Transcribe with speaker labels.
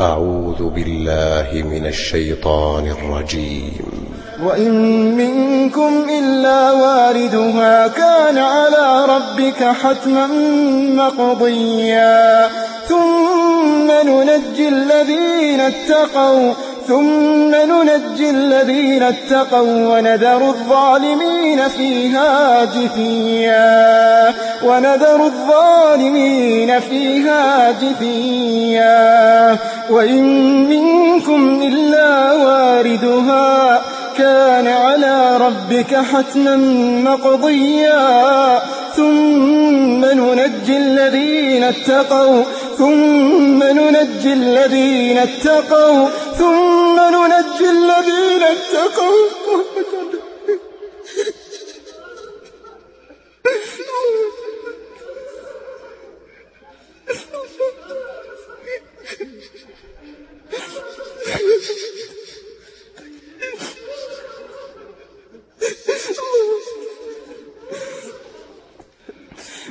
Speaker 1: أعوذ بالله من الشيطان الرجيم.
Speaker 2: وإن منكم إلا واردها كان على ربك حتما مقضيا. ثم ننجي الذين اتقوا ثم ننجي الذين اتقوا ونذر الظالمين فيها جثيا. ونذر الظالمين فيها جثيا. وإن منكم إلا واردها كان على ربك حتما مقضيا. ثم ننجي الذين اتقوا ثم ننجي الذين اتقوا ثم ننجي الذين اتقوا.